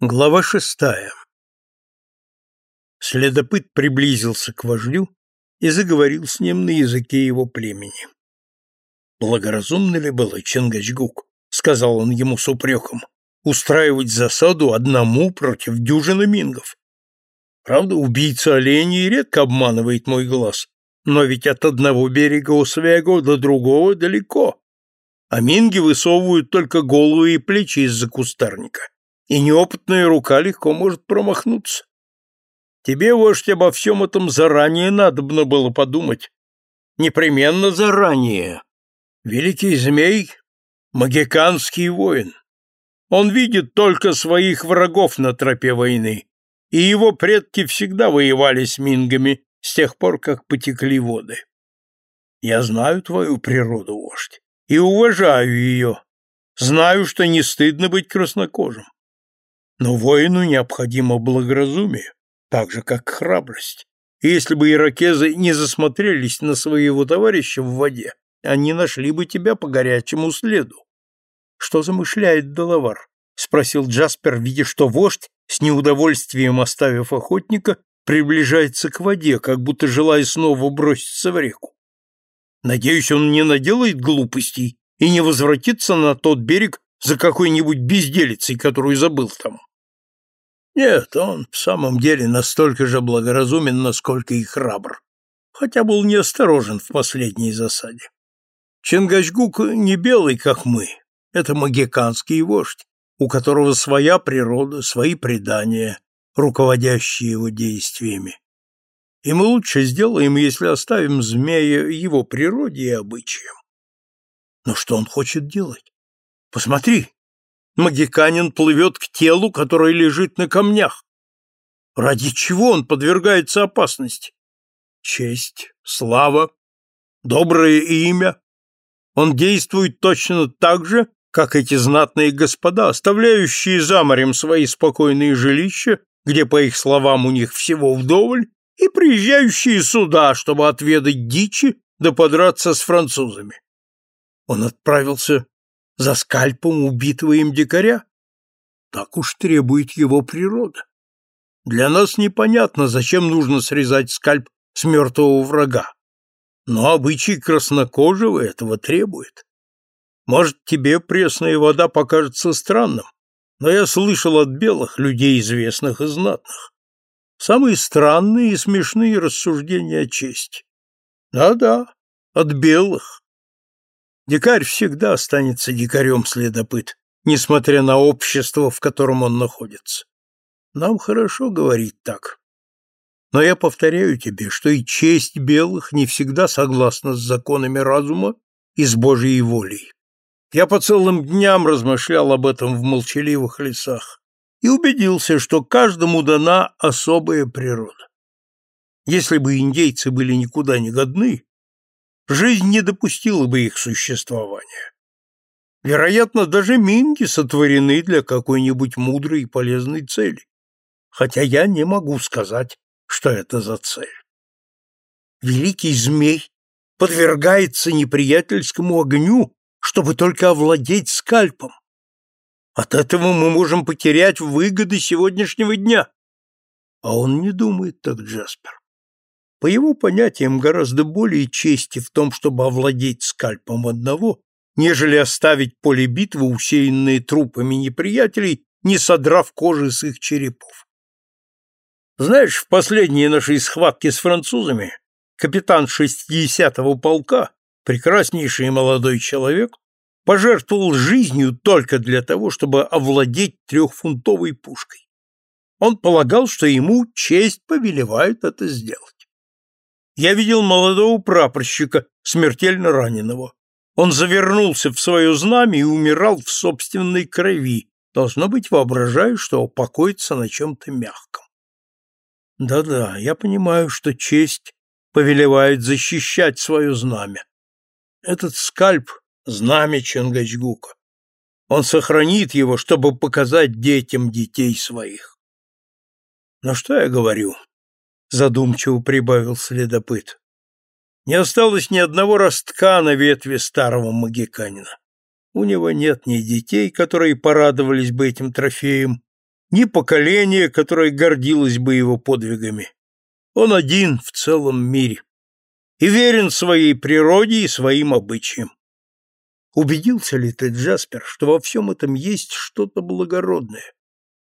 Глава шестая. Следопыт приблизился к вождю и заговорил с ним на языке его племени. «Благоразумно ли было, Чингачгук, — сказал он ему с упреком, — устраивать засаду одному против дюжины мингов? Правда, убийца оленей редко обманывает мой глаз, но ведь от одного берега Освего до другого далеко, а минги высовывают только головы и плечи из-за кустарника и неопытная рука легко может промахнуться. Тебе, вождь, обо всем этом заранее надобно было подумать. Непременно заранее. Великий змей — магиканский воин. Он видит только своих врагов на тропе войны, и его предки всегда воевали с мингами с тех пор, как потекли воды. Я знаю твою природу, вождь, и уважаю ее. Знаю, что не стыдно быть краснокожим. Но воину необходимо благоразумие, так же, как храбрость. И если бы иракезы не засмотрелись на своего товарища в воде, они нашли бы тебя по горячему следу. Что замышляет Доловар? спросил Джаспер, видя, что вождь, с неудовольствием оставив охотника, приближается к воде, как будто желая снова броситься в реку. Надеюсь, он не наделает глупостей и не возвратится на тот берег за какой-нибудь безделицей, которую забыл там. Нет, он в самом деле настолько же благоразумен, насколько и храбр, хотя был неосторожен в последней засаде. Чингачгук не белый, как мы, это магиканский вождь, у которого своя природа, свои предания, руководящие его действиями. И мы лучше сделаем, если оставим змея его природе и обычаям. Но что он хочет делать? Посмотри, Магиканин плывет к телу, которое лежит на камнях. Ради чего он подвергается опасности? Честь, слава, доброе имя. Он действует точно так же, как эти знатные господа, оставляющие за морем свои спокойные жилища, где, по их словам, у них всего вдоволь, и приезжающие сюда, чтобы отведать дичи да подраться с французами. Он отправился за скальпом убитого им дикаря? Так уж требует его природа. Для нас непонятно, зачем нужно срезать скальп с мертвого врага. Но обычай краснокожего этого требует. Может, тебе пресная вода покажется странным, но я слышал от белых людей, известных и знатных. Самые странные и смешные рассуждения о чести. Да-да, от белых. Дикарь всегда останется дикарем-следопыт, несмотря на общество, в котором он находится. Нам хорошо говорить так. Но я повторяю тебе, что и честь белых не всегда согласна с законами разума и с Божьей волей. Я по целым дням размышлял об этом в молчаливых лесах и убедился, что каждому дана особая природа. Если бы индейцы были никуда не годны, жизнь не допустила бы их существования. Вероятно, даже минги сотворены для какой-нибудь мудрой и полезной цели, хотя я не могу сказать, что это за цель. Великий змей подвергается неприятельскому огню, чтобы только овладеть скальпом. От этого мы можем потерять выгоды сегодняшнего дня. А он не думает так, Джаспер. По его понятиям гораздо более чести в том, чтобы овладеть скальпом одного, нежели оставить поле битвы, усеянное трупами неприятелей, не содрав кожи с их черепов. Знаешь, в последней нашей схватке с французами капитан 60-го полка, прекраснейший молодой человек, пожертвовал жизнью только для того, чтобы овладеть трехфунтовой пушкой. Он полагал, что ему честь повелевает это сделать. Я видел молодого прапорщика, смертельно раненого. Он завернулся в свое знамя и умирал в собственной крови. Должно быть, воображаю, что покоится на чем-то мягком. Да-да, я понимаю, что честь повелевает защищать свое знамя. Этот скальп — знамя Чингачгука. Он сохранит его, чтобы показать детям детей своих. Но что я говорю? Задумчиво прибавил следопыт. Не осталось ни одного ростка на ветви старого магиканина. У него нет ни детей, которые порадовались бы этим трофеем, ни поколение, которое гордилось бы его подвигами. Он один в целом мире и верен своей природе и своим обычаям. Убедился ли ты, Джаспер, что во всем этом есть что-то благородное,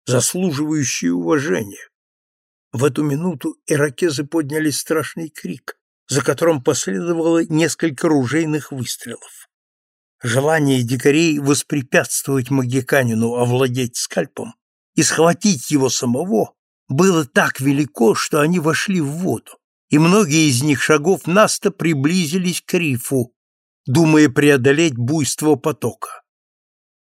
заслуживающее уважения? В эту минуту иракезы подняли страшный крик, за которым последовало несколько ружейных выстрелов. Желание дикарей воспрепятствовать магиканину овладеть скальпом и схватить его самого было так велико, что они вошли в воду, и многие из них шагов насто приблизились к рифу, думая преодолеть буйство потока.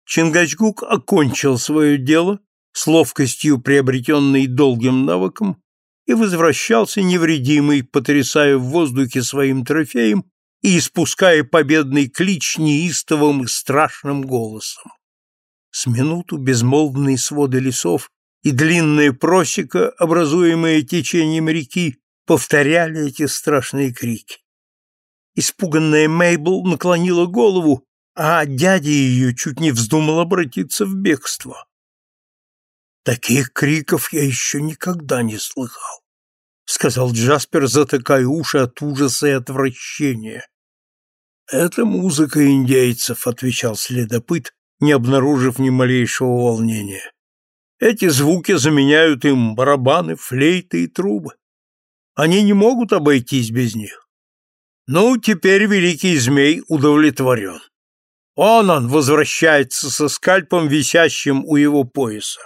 Чингачгук окончил свое дело с ловкостью, приобретенной долгим навыком, и возвращался невредимый, потрясая в воздухе своим трофеем и испуская победный клич неистовым и страшным голосом. С минуту безмолвные своды лесов и длинная просека, образуемая течением реки, повторяли эти страшные крики. Испуганная Мейбл наклонила голову, а дядя ее чуть не вздумал обратиться в бегство. Таких криков я еще никогда не слыхал, сказал Джаспер, затыкая уши от ужаса и отвращения. Это музыка индейцев, отвечал следопыт, не обнаружив ни малейшего волнения. Эти звуки заменяют им барабаны, флейты и трубы. Они не могут обойтись без них. Ну, теперь великий змей удовлетворен. Он он возвращается со скальпом, висящим у его пояса.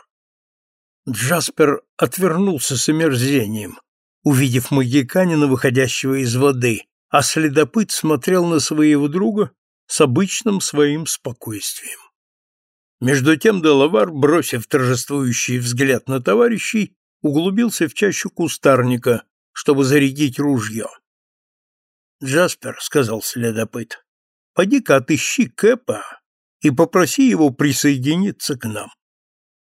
Джаспер отвернулся с омерзением, увидев магиканина, выходящего из воды, а следопыт смотрел на своего друга с обычным своим спокойствием. Между тем Делавар, бросив торжествующий взгляд на товарищей, углубился в чащу кустарника, чтобы зарядить ружье. «Джаспер», — сказал следопыт, — «поди-ка отыщи Кэпа и попроси его присоединиться к нам.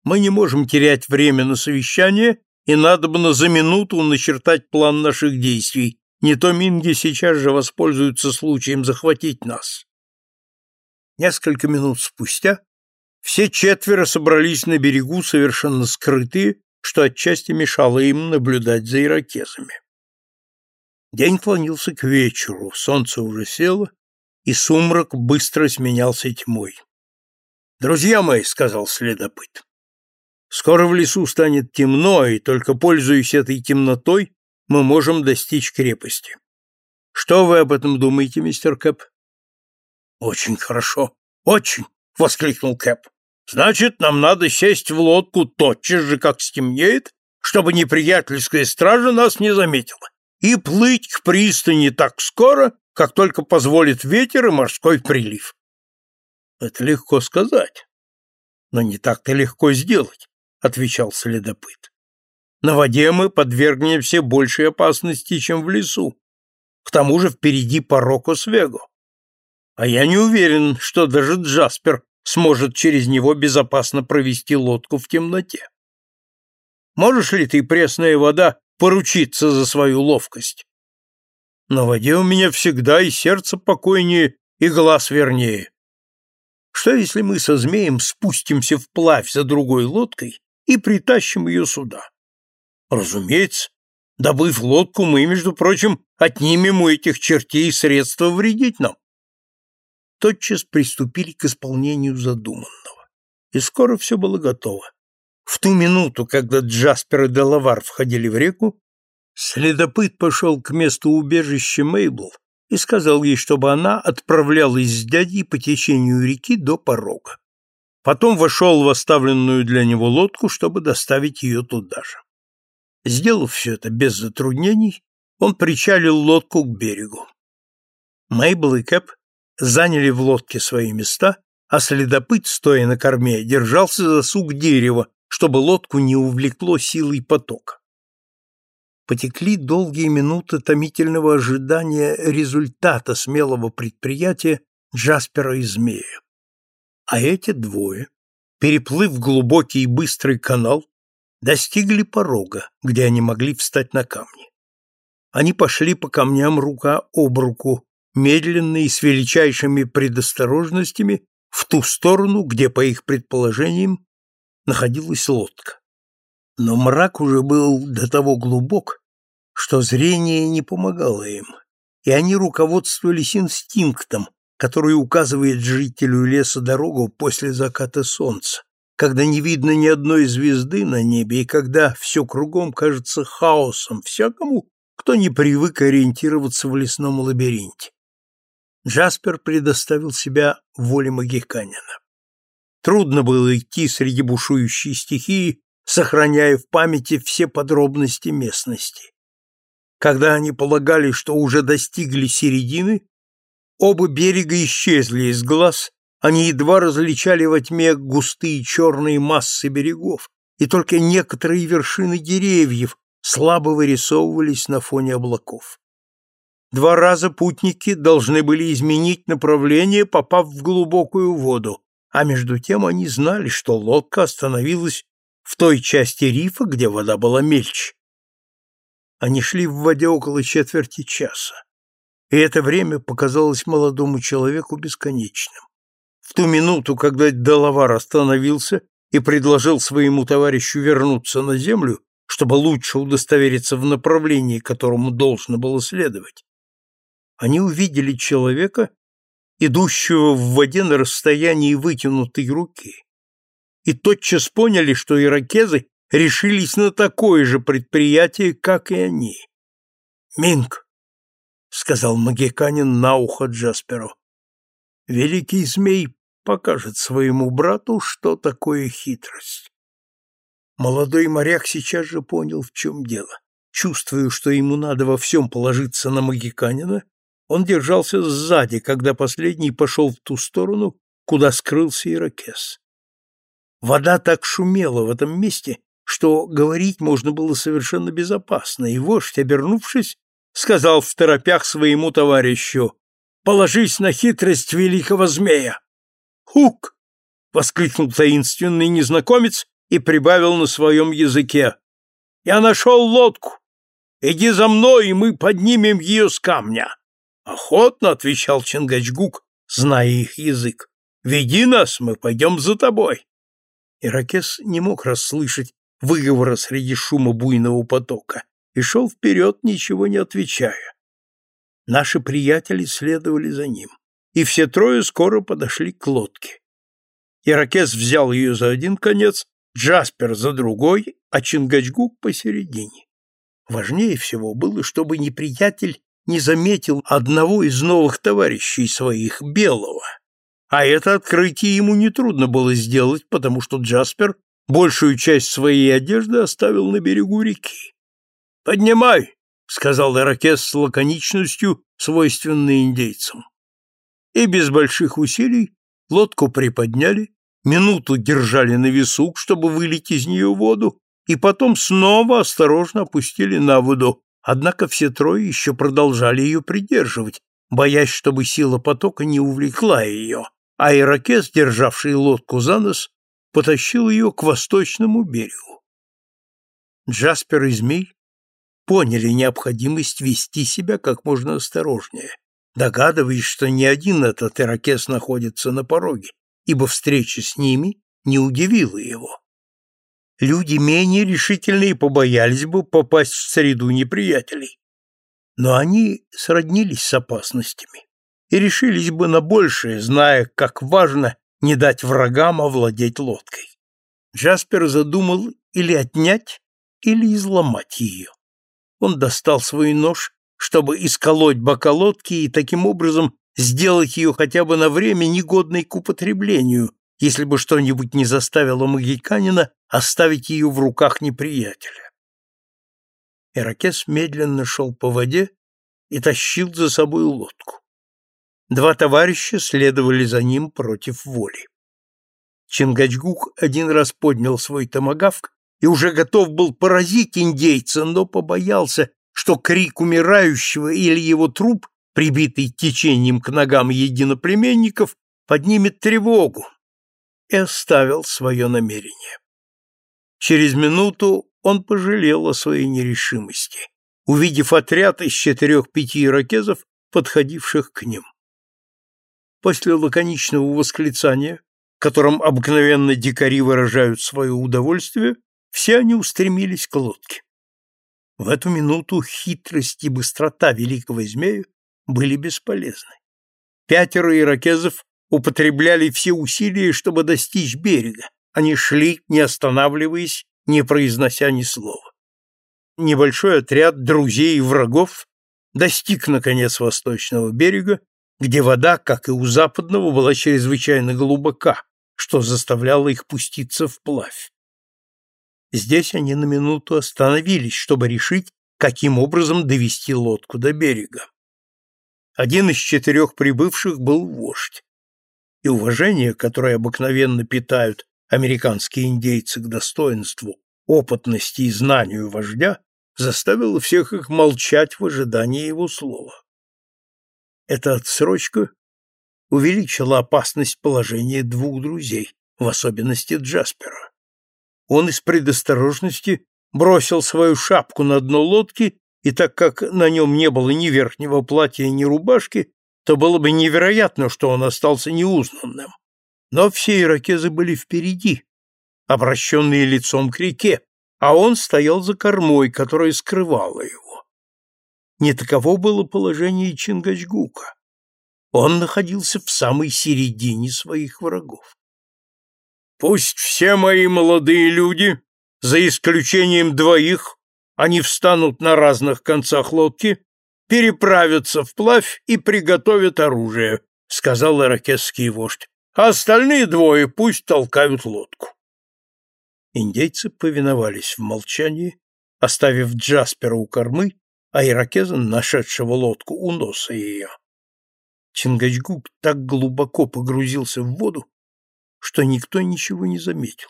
Мы не можем терять время на совещание, и надо бы за минуту начертать план наших действий, не то минги сейчас же воспользуются случаем захватить нас». Несколько минут спустя все четверо собрались на берегу совершенно скрытые, что отчасти мешало им наблюдать за иракезами. День клонился к вечеру, солнце уже село, и сумрак быстро сменялся тьмой. «Друзья мои», — сказал следопыт, — «скоро в лесу станет темно, и только пользуясь этой темнотой, мы можем достичь крепости. Что вы об этом думаете, мистер Кэп?» «Очень хорошо, очень!» — воскликнул Кэп. «Значит, нам надо сесть в лодку тотчас же, как стемнеет, чтобы неприятельская стража нас не заметила, и плыть к пристани так скоро, как только позволит ветер и морской прилив». «Это легко сказать, но не так-то легко сделать», — отвечал следопыт. «На воде мы подвергнемся большей опасности, чем в лесу. К тому же впереди Пароко Свего. А я не уверен, что даже Джаспер сможет через него безопасно провести лодку в темноте. Можешь ли ты, пресная вода, поручиться за свою ловкость? На воде у меня всегда и сердце покойнее, и глаз вернее. Что, если мы со змеем спустимся вплавь за другой лодкой и притащим ее сюда? Разумеется, добыв лодку, мы, между прочим, отнимем у этих чертей средства вредить нам тотчас приступили к исполнению задуманного. И скоро все было готово. В ту минуту, когда Джаспер и Делавар входили в реку, следопыт пошел к месту убежища Мейбл и сказал ей, чтобы она отправлялась с дядей по течению реки до порога. Потом вошел в оставленную для него лодку, чтобы доставить ее туда же. Сделав все это без затруднений, он причалил лодку к берегу. Мейбл и Кэп заняли в лодке свои места, а следопыт, стоя на корме, держался за сук дерева, чтобы лодку не увлекло силой потока. Потекли долгие минуты томительного ожидания результата смелого предприятия Джаспера и Змея. А эти двое, переплыв глубокий и быстрый канал, достигли порога, где они могли встать на камни. Они пошли по камням рука об руку, медленно и с величайшими предосторожностями в ту сторону, где, по их предположениям, находилась лодка. Но мрак уже был до того глубок, что зрение не помогало им, и они руководствовались инстинктом, который указывает жителю леса дорогу после заката солнца, когда не видно ни одной звезды на небе и когда все кругом кажется хаосом всякому, кто не привык ориентироваться в лесном лабиринте. Джаспер предоставил себя воле магиканина. Трудно было идти среди бушующей стихии, сохраняя в памяти все подробности местности. Когда они полагали, что уже достигли середины, оба берега исчезли из глаз, они едва различали во тьме густые черные массы берегов, и только некоторые вершины деревьев слабо вырисовывались на фоне облаков. Два раза путники должны были изменить направление, попав в глубокую воду, а между тем они знали, что лодка остановилась в той части рифа, где вода была мельче. Они шли в воде около четверти часа, и это время показалось молодому человеку бесконечным. В ту минуту, когда Далавар остановился и предложил своему товарищу вернуться на землю, чтобы лучше удостовериться в направлении, которому должно было следовать, они увидели человека, идущего в воде на расстоянии вытянутой руки, и тотчас поняли, что иракезы решились на такое же предприятие, как и они. «Минг», — сказал магиканин на ухо Джасперу, — «великий змей покажет своему брату, что такое хитрость». Молодой моряк сейчас же понял, в чем дело. Чувствуя, что ему надо во всем положиться на магиканина, он держался сзади, когда последний пошел в ту сторону, куда скрылся ирокез. Вода так шумела в этом месте, что говорить можно было совершенно безопасно, и вождь, обернувшись, сказал в торопях своему товарищу «Положись на хитрость великого змея!» «Хук!» — воскликнул таинственный незнакомец и прибавил на своем языке. «Я нашел лодку! Иди за мной, и мы поднимем ее с камня!» «Охотно!» — отвечал Чингачгук, зная их язык. «Веди нас, мы пойдем за тобой!» Иракес не мог расслышать выговора среди шума буйного потока и шел вперед, ничего не отвечая. Наши приятели следовали за ним, и все трое скоро подошли к лодке. Иракес взял ее за один конец, Джаспер за другой, а Чингачгук посередине. Важнее всего было, чтобы неприятель не заметил одного из новых товарищей своих, Белого. А это открытие ему нетрудно было сделать, потому что Джаспер большую часть своей одежды оставил на берегу реки. «Поднимай!» — сказал Иракес с лаконичностью, свойственной индейцам. И без больших усилий лодку приподняли, минуту держали на весу, чтобы вылить из нее воду, и потом снова осторожно опустили на воду, однако все трое еще продолжали ее придерживать, боясь, чтобы сила потока не увлекла ее, а ирокез, державший лодку за нос, потащил ее к восточному берегу. Джаспер и Змей поняли необходимость вести себя как можно осторожнее, догадываясь, что ни один этот ирокез находится на пороге, ибо встреча с ними не удивила его. Люди менее решительные побоялись бы попасть в среду неприятелей. Но они сроднились с опасностями и решились бы на большее, зная, как важно не дать врагам овладеть лодкой. Джаспер задумал или отнять, или изломать ее. Он достал свой нож, чтобы исколоть бока лодки и таким образом сделать ее хотя бы на время негодной к употреблению, если бы что-нибудь не заставило магиканина оставить ее в руках неприятеля. Иракес медленно шел по воде и тащил за собой лодку. Два товарища следовали за ним против воли. Чингачгук один раз поднял свой томагавк и уже готов был поразить индейца, но побоялся, что крик умирающего или его труп, прибитый течением к ногам единоплеменников, поднимет тревогу, и оставил свое намерение. Через минуту он пожалел о своей нерешимости, увидев отряд из четырех-пяти иракезов, подходивших к ним. После лаконичного восклицания, которым обыкновенно дикари выражают свое удовольствие, все они устремились к лодке. В эту минуту хитрость и быстрота великого змея были бесполезны. Пятеро иракезов употребляли все усилия, чтобы достичь берега. Они шли, не останавливаясь, не произнося ни слова. Небольшой отряд друзей и врагов достиг, наконец, восточного берега, где вода, как и у западного, была чрезвычайно глубока, что заставляло их пуститься вплавь. Здесь они на минуту остановились, чтобы решить, каким образом довести лодку до берега. Один из четырех прибывших был вождь, и уважение, которое обыкновенно питают американские индейцы к достоинству, опытности и знанию вождя, заставило всех их молчать в ожидании его слова. Эта отсрочка увеличила опасность положения двух друзей, в особенности Джаспера. Он из предосторожности бросил свою шапку на дно лодки, и так как на нем не было ни верхнего платья, ни рубашки, то было бы невероятно, что он остался неузнанным. Но все иракезы были впереди, обращенные лицом к реке, а он стоял за кормой, которая скрывала его. Не таково было положение Чингачгука. Он находился в самой середине своих врагов. «Пусть все мои молодые люди, за исключением двоих, они встанут на разных концах лодки, переправятся вплавь и приготовят оружие», — сказал иракесский вождь. «А остальные двое пусть толкают лодку». Индейцы повиновались в молчании, оставив Джаспера у кормы, а иракеза, нашедшего лодку, у носа ее. Чингачгук так глубоко погрузился в воду, что никто ничего не заметил.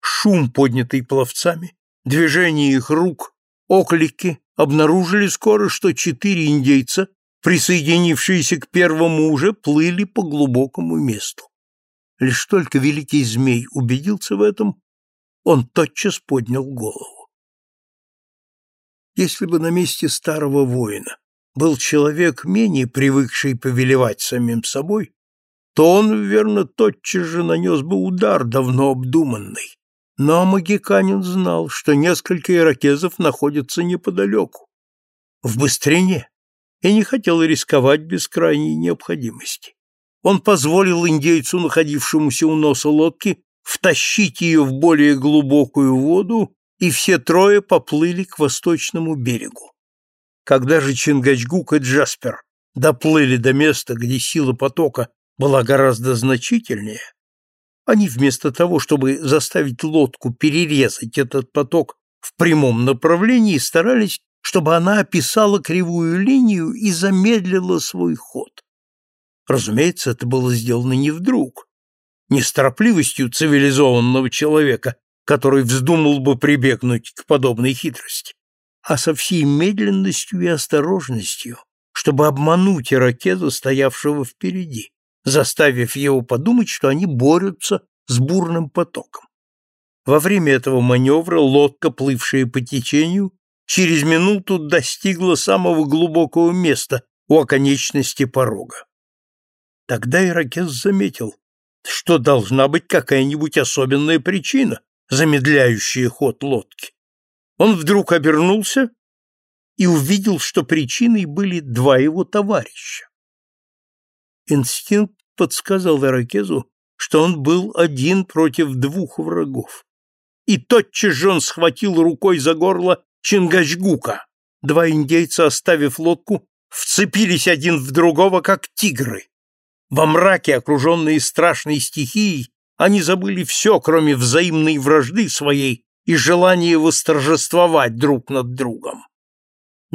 Шум, поднятый пловцами, движение их рук, оклики обнаружили скоро, что четыре индейца, присоединившиеся к первому уже, плыли по глубокому месту. Лишь только великий змей убедился в этом, он тотчас поднял голову. Если бы на месте старого воина был человек, менее привыкший повелевать самим собой, то он, верно, тотчас же нанес бы удар, давно обдуманный. Но магиканин знал, что несколько иракезов находятся неподалеку, в быстрине, и не хотел рисковать без крайней необходимости. Он позволил индейцу, находившемуся у носа лодки, втащить ее в более глубокую воду, и все трое поплыли к восточному берегу. Когда же Чингачгук и Джаспер доплыли до места, где сила потока была гораздо значительнее, они вместо того, чтобы заставить лодку перерезать этот поток в прямом направлении, старались, чтобы она описала кривую линию и замедлила свой ход. Разумеется, это было сделано не вдруг, не с торопливостью цивилизованного человека, который вздумал бы прибегнуть к подобной хитрости, а со всей медленностью и осторожностью, чтобы обмануть иракеза, стоявшего впереди заставив его подумать, что они борются с бурным потоком. Во время этого маневра лодка, плывшая по течению, через минуту достигла самого глубокого места у оконечности порога. Тогда Иракес заметил, что должна быть какая-нибудь особенная причина, замедляющая ход лодки. Он вдруг обернулся и увидел, что причиной были два его товарища. Инстинкт подсказал Иракезу, что он был один против двух врагов. И тотчас же он схватил рукой за горло Чингачгука. Два индейца, оставив лодку, вцепились один в другого, как тигры. Во мраке, окруженные страшной стихией, они забыли все, кроме взаимной вражды своей и желания восторжествовать друг над другом.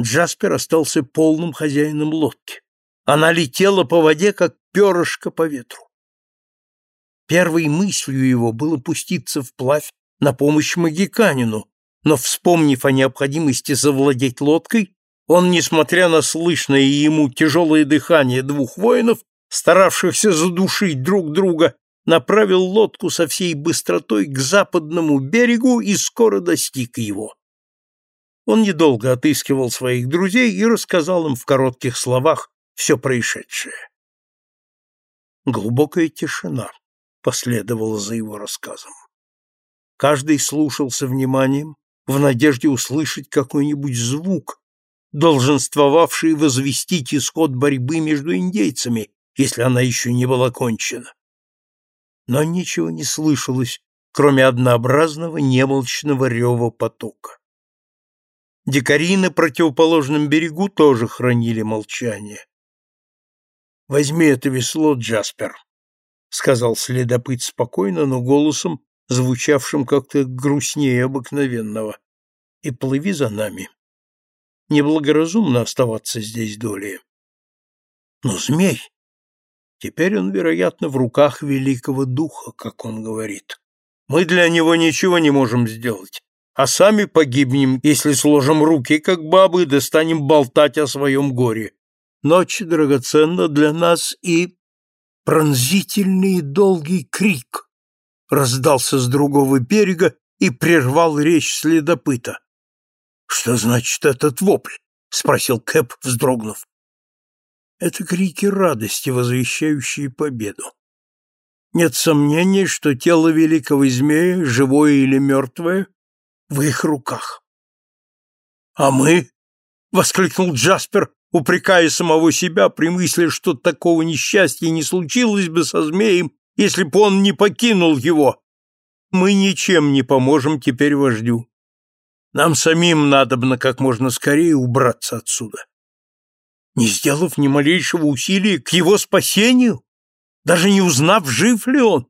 Джаспер остался полным хозяином лодки. Она летела по воде, как перышко по ветру. Первой мыслью его было пуститься вплавь на помощь магиканину, но, вспомнив о необходимости завладеть лодкой, он, несмотря на слышное ему тяжелое дыхание двух воинов, старавшихся задушить друг друга, направил лодку со всей быстротой к западному берегу и скоро достиг его. Он недолго отыскивал своих друзей и рассказал им в коротких словах все происшедшее. Глубокая тишина, последовало за его рассказом. Каждый слушал со вниманием, в надежде услышать какой-нибудь звук, долженствовавший возвестить исход борьбы между индейцами, если она еще не была кончена. Но ничего не слышалось, кроме однообразного немолчного рева потока. Дикари на противоположном берегу тоже хранили молчание. «Возьми это весло, Джаспер», — сказал следопыт спокойно, но голосом, звучавшим как-то грустнее обыкновенного, — «и плыви за нами. Неблагоразумно оставаться здесь долее». «Но змей...» Теперь он, вероятно, в руках великого духа, как он говорит. Мы для него ничего не можем сделать а сами погибнем, если сложим руки, как бабы, да станем болтать о своем горе. Ночь драгоценна для нас и... Пронзительный и долгий крик раздался с другого берега и прервал речь следопыта. — Что значит этот вопль? — спросил Кэп, вздрогнув. — Это крики радости, возвещающие победу. Нет сомнений, что тело великого змея, живое или мертвое, в их руках. «А мы?» — воскликнул Джаспер, упрекая самого себя при мысли, что такого несчастья не случилось бы со змеем, если бы он не покинул его. «Мы ничем не поможем теперь вождю. Нам самим надобно как можно скорее убраться отсюда. Не сделав ни малейшего усилия к его спасению, даже не узнав, жив ли он.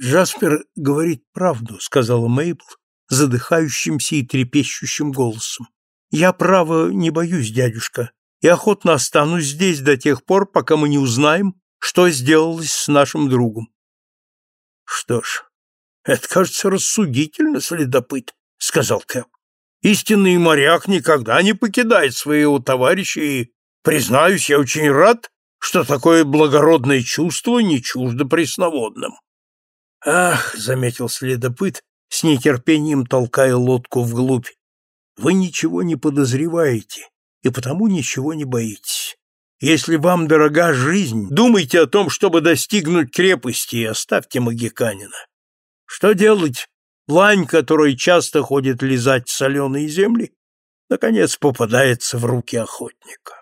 Джаспер говорит правду, сказала Мейбл, задыхающимся и трепещущим голосом. «Я, право, не боюсь, дядюшка, и охотно останусь здесь до тех пор, пока мы не узнаем, что сделалось с нашим другом». «Что ж, это, кажется, рассудительно, следопыт», — сказал Кэп. «Истинный моряк никогда не покидает своего товарища, и, признаюсь, я очень рад, что такое благородное чувство не чуждо пресноводным». «Ах», — заметил следопыт, с нетерпением толкая лодку вглубь. Вы ничего не подозреваете и потому ничего не боитесь. Если вам дорога жизнь, думайте о том, чтобы достигнуть крепости, и оставьте магиканина. Что делать? Лань, который часто ходит лизать соленые земли, наконец попадается в руки охотника.